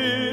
you.